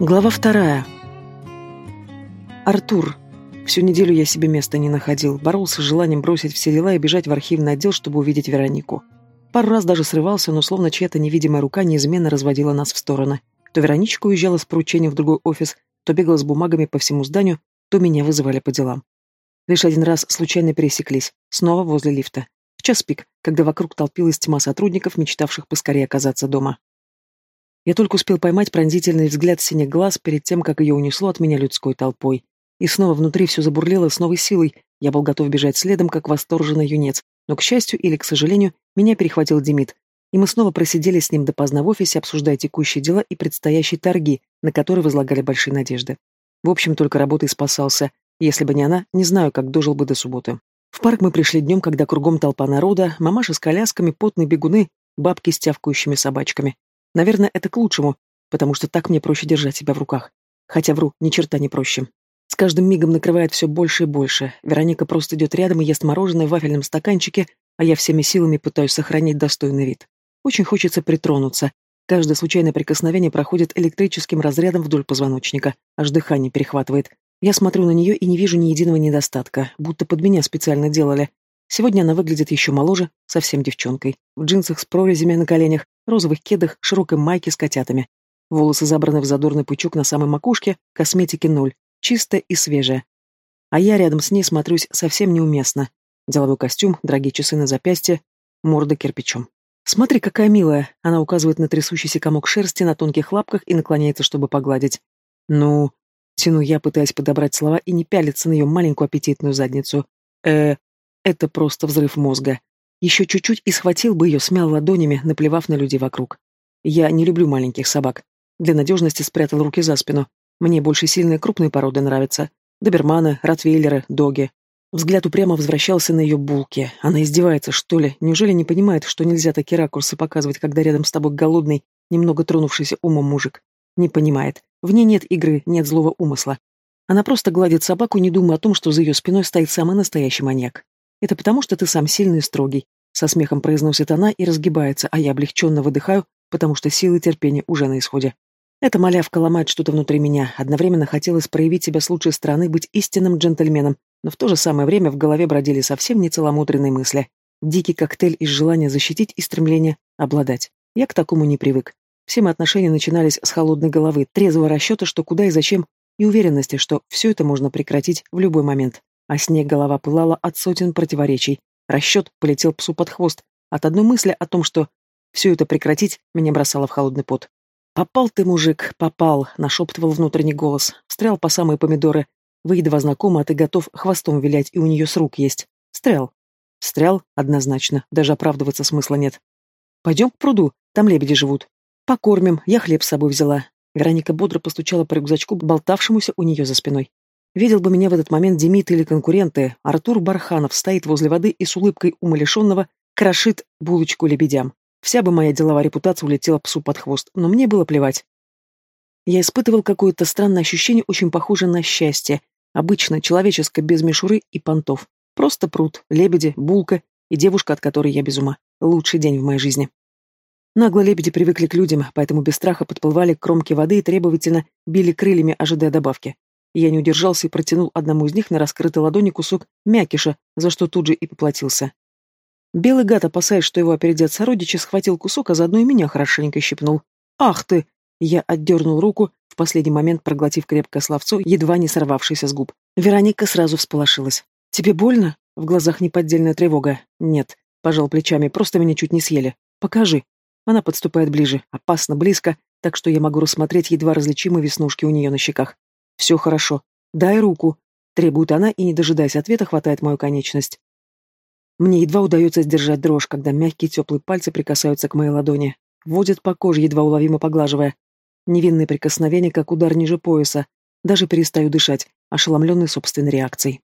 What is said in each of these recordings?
Глава вторая. Артур. Всю неделю я себе места не находил, боролся с желанием бросить все дела и бежать в архивный отдел, чтобы увидеть Веронику. Пару раз даже срывался, но словно чья-то невидимая рука неизменно разводила нас в стороны. То Вероничка уезжала с поручением в другой офис, то бегала с бумагами по всему зданию, то меня вызывали по делам. Лишь один раз случайно пересеклись, снова возле лифта. В час пик, когда вокруг толпилась тьма сотрудников, мечтавших поскорее оказаться дома. Я только успел поймать пронзительный взгляд синих глаз перед тем, как ее унесло от меня людской толпой. И снова внутри все забурлило с новой силой. Я был готов бежать следом, как восторженный юнец. Но, к счастью или к сожалению, меня перехватил Демид. И мы снова просидели с ним допоздна в офисе, обсуждая текущие дела и предстоящие торги, на которые возлагали большие надежды. В общем, только работой спасался. Если бы не она, не знаю, как дожил бы до субботы. В парк мы пришли днем, когда кругом толпа народа, мамаши с колясками, потные бегуны, бабки с тявкающими собачками. Наверное, это к лучшему, потому что так мне проще держать себя в руках. Хотя вру, ни черта не проще. С каждым мигом накрывает все больше и больше. Вероника просто идет рядом и ест мороженое в вафельном стаканчике, а я всеми силами пытаюсь сохранить достойный вид. Очень хочется притронуться. Каждое случайное прикосновение проходит электрическим разрядом вдоль позвоночника, аж дыхание перехватывает. Я смотрю на нее и не вижу ни единого недостатка, будто под меня специально делали. Сегодня она выглядит еще моложе, совсем девчонкой. В джинсах с прорезями на коленях, розовых кедах, широкой майке с котятами. Волосы забраны в задорный пучок на самой макушке, косметики ноль, чистая и свежая. А я рядом с ней смотрюсь совсем неуместно. Деловой костюм, дорогие часы на запястье, морда кирпичом. «Смотри, какая милая!» Она указывает на трясущийся комок шерсти на тонких лапках и наклоняется, чтобы погладить. «Ну...» Тяну я, пытаясь подобрать слова и не пялиться на ее маленькую аппетитную задницу. э это просто взрыв мозга. Еще чуть-чуть и схватил бы ее, смял ладонями, наплевав на людей вокруг. Я не люблю маленьких собак. Для надежности спрятал руки за спину. Мне больше сильные крупные породы нравятся. Доберманы, ротвейлеры, доги. Взгляд упрямо возвращался на ее булки. Она издевается, что ли? Неужели не понимает, что нельзя такие ракурсы показывать, когда рядом с тобой голодный, немного тронувшийся умом мужик? Не понимает. В ней нет игры, нет злого умысла. Она просто гладит собаку, не думая о том, что за ее спиной стоит самый настоящий маньяк. Это потому, что ты сам сильный и строгий. Со смехом произносит она и разгибается, а я облегченно выдыхаю, потому что силы терпения уже на исходе. Эта малявка ломает что-то внутри меня. Одновременно хотелось проявить себя с лучшей стороны, быть истинным джентльменом, но в то же самое время в голове бродили совсем не целомудренные мысли. Дикий коктейль из желания защитить и стремления обладать. Я к такому не привык. Все мои отношения начинались с холодной головы, трезвого расчета, что куда и зачем, и уверенности, что все это можно прекратить в любой момент а снег голова пылала от сотен противоречий. Расчет полетел псу под хвост. От одной мысли о том, что все это прекратить, меня бросало в холодный пот. «Попал ты, мужик, попал», — нашептывал внутренний голос. Встрял по самые помидоры. Вы едва знакомы, а ты готов хвостом вилять, и у нее с рук есть. Встрял. Встрял, однозначно, даже оправдываться смысла нет. Пойдем к пруду, там лебеди живут. Покормим, я хлеб с собой взяла. Вероника бодро постучала по рюкзачку, болтавшемуся у нее за спиной. Видел бы меня в этот момент Демид или конкуренты, Артур Барханов стоит возле воды и с улыбкой умалишенного крошит булочку лебедям. Вся бы моя деловая репутация улетела псу под хвост, но мне было плевать. Я испытывал какое-то странное ощущение, очень похожее на счастье. Обычно, человеческое, без мишуры и понтов. Просто пруд, лебеди, булка и девушка, от которой я без ума. Лучший день в моей жизни. Нагло лебеди привыкли к людям, поэтому без страха подплывали к кромке воды и требовательно били крыльями, ожидая добавки. Я не удержался и протянул одному из них на раскрытой ладони кусок мякиша, за что тут же и поплатился. Белый гад, опасаясь, что его опередят сородичи, схватил кусок, а заодно и меня хорошенько щипнул. «Ах ты!» Я отдернул руку, в последний момент проглотив крепкое словцо, едва не сорвавшееся с губ. Вероника сразу всполошилась. «Тебе больно?» В глазах неподдельная тревога. «Нет», — пожал плечами, — «просто меня чуть не съели. Покажи». Она подступает ближе, опасно близко, так что я могу рассмотреть едва различимые веснушки у нее на щеках. «Все хорошо. Дай руку», — требует она и, не дожидаясь ответа, хватает мою конечность. Мне едва удается сдержать дрожь, когда мягкие теплые пальцы прикасаются к моей ладони. Водят по коже, едва уловимо поглаживая. Невинные прикосновения, как удар ниже пояса. Даже перестаю дышать, ошеломленный собственной реакцией.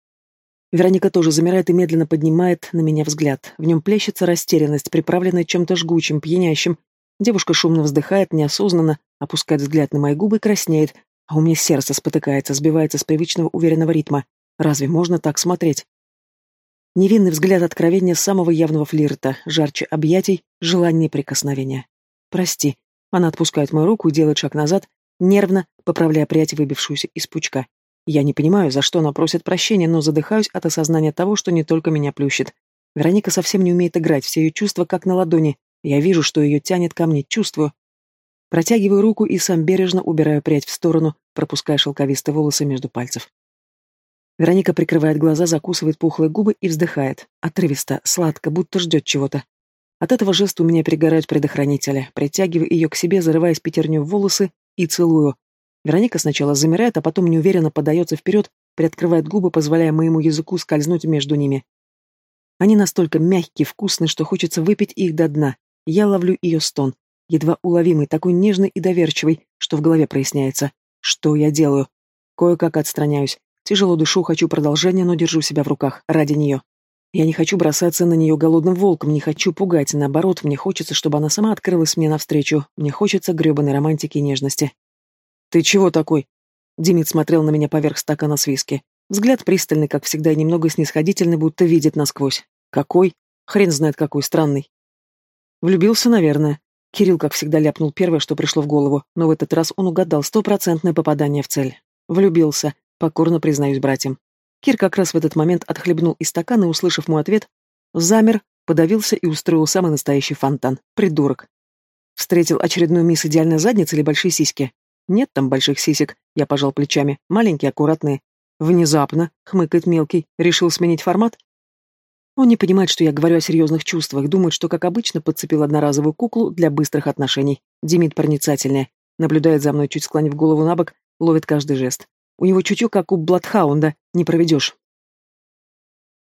Вероника тоже замирает и медленно поднимает на меня взгляд. В нем плещется растерянность, приправленная чем-то жгучим, пьянящим. Девушка шумно вздыхает, неосознанно, опускает взгляд на мои губы и краснеет, а у меня сердце спотыкается, сбивается с привычного уверенного ритма. Разве можно так смотреть? Невинный взгляд откровения самого явного флирта, жарче объятий, желание прикосновения. «Прости». Она отпускает мою руку и делает шаг назад, нервно поправляя прядь, выбившуюся из пучка. Я не понимаю, за что она просит прощения, но задыхаюсь от осознания того, что не только меня плющит. Вероника совсем не умеет играть, все ее чувства как на ладони. Я вижу, что ее тянет ко мне, чувствую. Протягиваю руку и сам бережно убираю прядь в сторону, пропуская шелковистые волосы между пальцев. Вероника прикрывает глаза, закусывает пухлые губы и вздыхает. Отрывисто, сладко, будто ждет чего-то. От этого жеста у меня перегорают предохранители. Притягиваю ее к себе, зарываясь пятерню в волосы и целую. Вероника сначала замирает, а потом неуверенно подается вперед, приоткрывает губы, позволяя моему языку скользнуть между ними. Они настолько мягкие, вкусные, что хочется выпить их до дна. Я ловлю ее стон. Едва уловимый, такой нежный и доверчивый, что в голове проясняется. Что я делаю? Кое-как отстраняюсь. Тяжело дышу, хочу продолжения, но держу себя в руках, ради нее. Я не хочу бросаться на нее голодным волком, не хочу пугать, наоборот, мне хочется, чтобы она сама открылась мне навстречу, мне хочется гребаной романтики и нежности. «Ты чего такой?» Демид смотрел на меня поверх стакана с виски. Взгляд пристальный, как всегда, и немного снисходительный, будто видит насквозь. «Какой? Хрен знает какой, странный». Влюбился, наверное. Кирилл, как всегда, ляпнул первое, что пришло в голову, но в этот раз он угадал стопроцентное попадание в цель. Влюбился, покорно признаюсь братьям. Кир как раз в этот момент отхлебнул из стакана и, услышав мой ответ, замер, подавился и устроил самый настоящий фонтан. Придурок. Встретил очередную мисс идеальной задницы или большие сиськи? Нет там больших сисек, я пожал плечами. Маленькие, аккуратные. Внезапно, хмыкает мелкий, решил сменить формат? Он не понимает, что я говорю о серьезных чувствах, думает, что, как обычно, подцепил одноразовую куклу для быстрых отношений. Демид проницательнее. Наблюдает за мной, чуть склонив голову на бок, ловит каждый жест. У него чутье, как у Бладхаунда, не проведешь.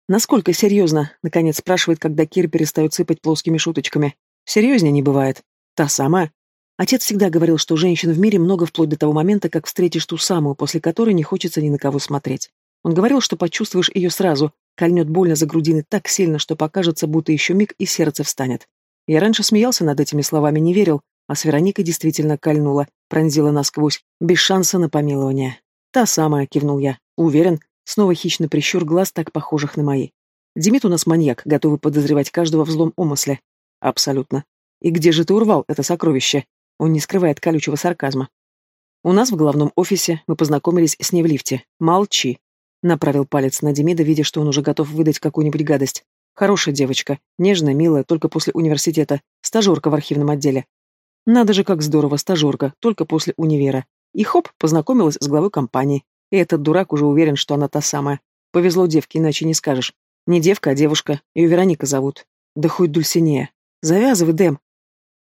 Насколько серьезно, наконец спрашивает, когда Кир перестает сыпать плоскими шуточками. Серьезнее не бывает. Та самая. Отец всегда говорил, что женщин в мире много вплоть до того момента, как встретишь ту самую, после которой не хочется ни на кого смотреть. Он говорил, что почувствуешь ее сразу, кольнет больно за грудины так сильно, что покажется, будто еще миг и сердце встанет. Я раньше смеялся над этими словами, не верил, а с Вероникой действительно кольнула, пронзила насквозь, без шанса на помилование. «Та самая», — кивнул я. «Уверен». Снова хищный прищур глаз, так похожих на мои. «Демид у нас маньяк, готовый подозревать каждого в злом умысле». «Абсолютно. И где же ты урвал это сокровище?» Он не скрывает колючего сарказма. «У нас в главном офисе мы познакомились с ней в лифте. Молчи». Направил палец на Демида, видя, что он уже готов выдать какую-нибудь гадость. Хорошая девочка, нежная, милая, только после университета, стажерка в архивном отделе. Надо же, как здорово, стажерка, только после универа. И хоп, познакомилась с главой компании. И этот дурак уже уверен, что она та самая. Повезло девке, иначе не скажешь. Не девка, а девушка. Ее Вероника зовут. Да хоть Дульсинея. Завязывай, Дэм.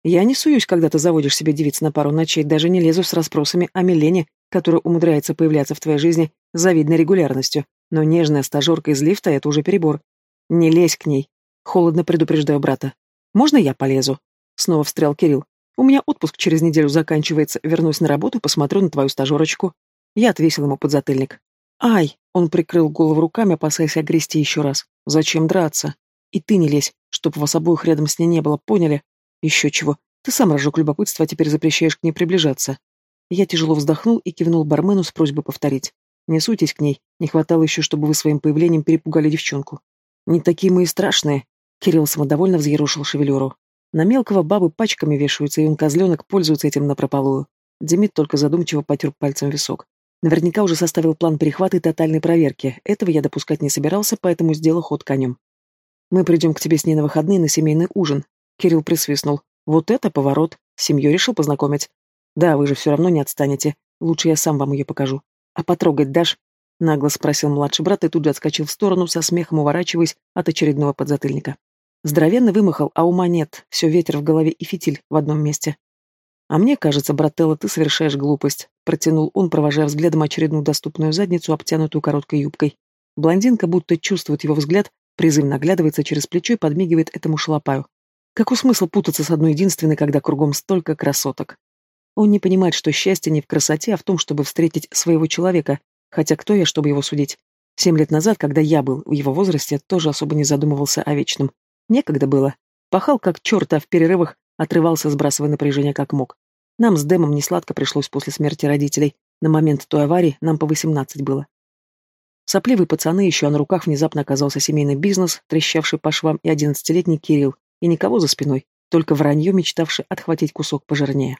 Я не суюсь, когда ты заводишь себе девиц на пару ночей, даже не лезу с расспросами о Милене, которая умудряется появляться в твоей жизни завидной регулярностью. Но нежная стажерка из лифта — это уже перебор. Не лезь к ней. Холодно предупреждаю брата. Можно я полезу? Снова встрял Кирилл. У меня отпуск через неделю заканчивается, вернусь на работу, посмотрю на твою стажерочку. Я отвесил ему подзатыльник. Ай! Он прикрыл голову руками, опасаясь огрести еще раз. Зачем драться? И ты не лезь, чтоб вас обоих рядом с ней не было, поняли? Еще чего. Ты сам разжег любопытство, а теперь запрещаешь к ней приближаться. Я тяжело вздохнул и кивнул бармену с просьбой повторить. Не суйтесь к ней, не хватало еще, чтобы вы своим появлением перепугали девчонку. Не такие мы и страшные. Кирилл самодовольно взъерушил шевелюру. На мелкого бабы пачками вешаются, и он, козленок, пользуется этим напропалую. Демид только задумчиво потер пальцем висок. Наверняка уже составил план перехвата и тотальной проверки. Этого я допускать не собирался, поэтому сделал ход конем. «Мы придем к тебе с ней на выходные на семейный ужин». Кирилл присвистнул. «Вот это поворот. С семьей решил познакомить?» «Да, вы же все равно не отстанете. Лучше я сам вам ее покажу». «А потрогать дашь?» Нагло спросил младший брат и тут же отскочил в сторону, со смехом уворачиваясь от очередного подзатыльника. Здоровенно вымахал, а ума нет, все ветер в голове и фитиль в одном месте. «А мне кажется, брателло, ты совершаешь глупость», — протянул он, провожая взглядом очередную доступную задницу, обтянутую короткой юбкой. Блондинка будто чувствует его взгляд, призывно оглядывается через плечо и подмигивает этому шалопаю. Какой смысл путаться с одной единственной, когда кругом столько красоток? Он не понимает, что счастье не в красоте, а в том, чтобы встретить своего человека, хотя кто я, чтобы его судить? Семь лет назад, когда я был в его возрасте, тоже особо не задумывался о вечном. Некогда было. Пахал как черт, а в перерывах отрывался, сбрасывая напряжение как мог. Нам с Дэмом несладко пришлось после смерти родителей. На момент той аварии нам по восемнадцать было. Сопливые пацаны, еще а на руках внезапно оказался семейный бизнес, трещавший по швам и одиннадцатилетний Кирилл, и никого за спиной, только вранье, мечтавший отхватить кусок пожирнее.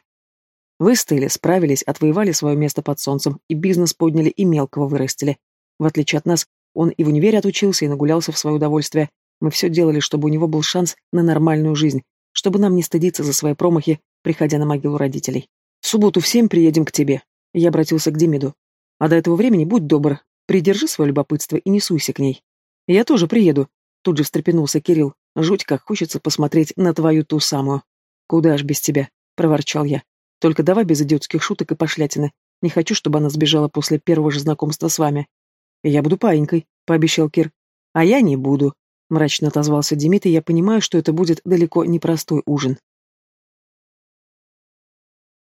Выстояли, справились, отвоевали свое место под солнцем, и бизнес подняли, и мелкого вырастили. В отличие от нас, он и в универе отучился, и нагулялся в свое удовольствие. Мы все делали, чтобы у него был шанс на нормальную жизнь, чтобы нам не стыдиться за свои промахи, приходя на могилу родителей. В субботу в семь приедем к тебе. Я обратился к Демиду. А до этого времени будь добр, придержи свое любопытство и не суйся к ней. Я тоже приеду. Тут же встрепенулся Кирилл. Жуть, как хочется посмотреть на твою ту самую. Куда ж без тебя, проворчал я. Только давай без идиотских шуток и пошлятины. Не хочу, чтобы она сбежала после первого же знакомства с вами. Я буду паинькой, пообещал Кир. А я не буду, мрачно отозвался Демид, и я понимаю, что это будет далеко не простой ужин.